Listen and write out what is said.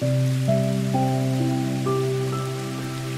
Música